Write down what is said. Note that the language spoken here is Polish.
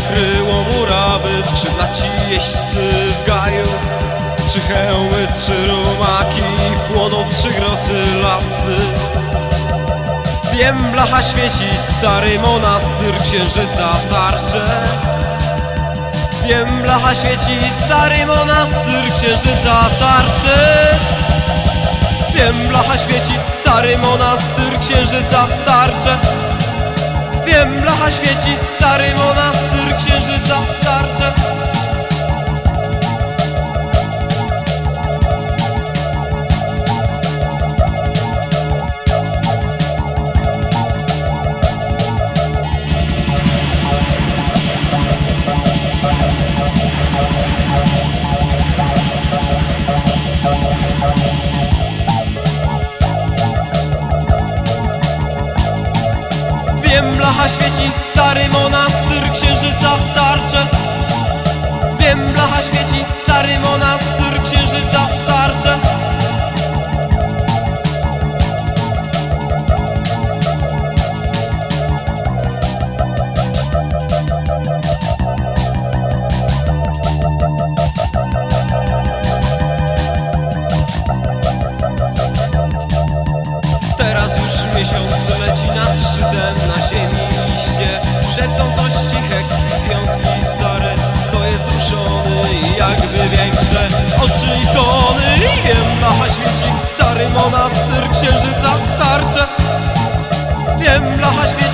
kryło murawy skrzydlaci jeźdźcy w gaju. Trzy hełmy, trzy rumaki, płoną trzy groty lasy. Zjem blacha świeci stary monastyr księżyca w tarcze. Zjem blacha świeci stary monastyr księżyca w tarczy Zjem blacha świeci stary monastyr księżyca w tarcze. Wiem, blacha świeci, stary monastyr Księżyca tarcze świeci, stary monastyr Księżyca w tarcze. Wiem, blacha świeci, stary monastyr Księżyca w tarcze. Teraz już miesiąc leci nad szczytem Przetądności hek, piątki stare Stoję wzruszony jakby większe Oczy i tony I wiem na haświeci Stary monastyr księżyca tarcze. Wiem na haświeci